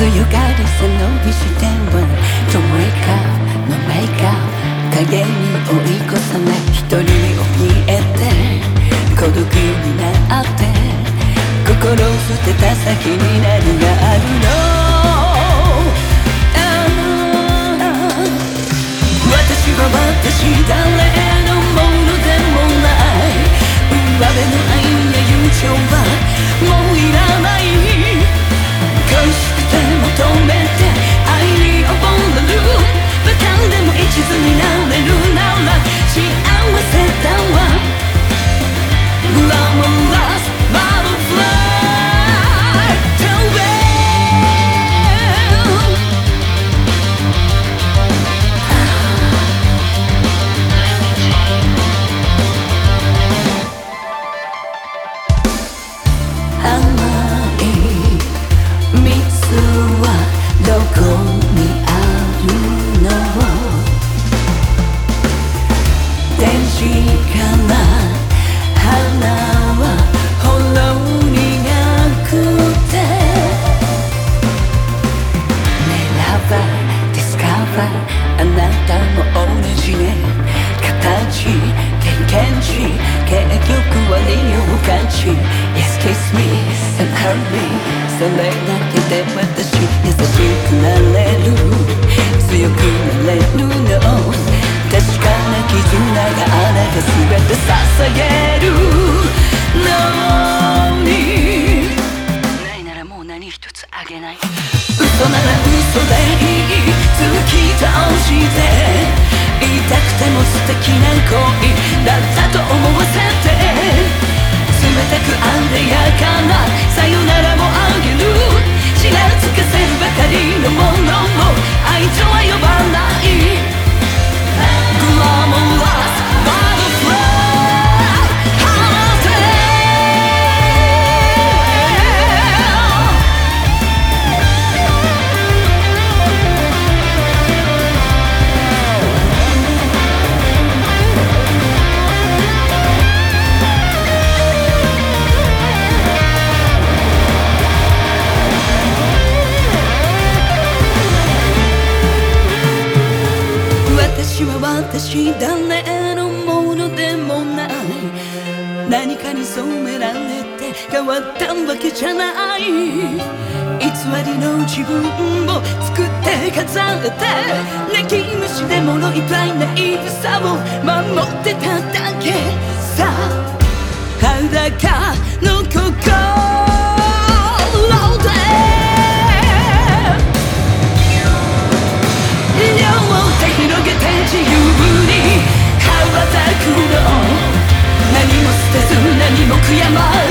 強がり背伸びしてはトレイカーのメイカー影に追い越さない一人を見えて孤独になって心捨てた先に何があるの？私は私誰のものでもない。上辺の愛や友情はあなたも同じね形経験値結局は利用価値 Yes kiss me and hurt me それだけ嘘なら嘘でいい突き倒して痛くても素敵な恋は私誰のものでもない」「何かに染められて変わったわけじゃない」「偽りの自分を作って飾って」「泣き虫でものいっぱいナイブさを守ってただけ。さ」「裸。何も悔やま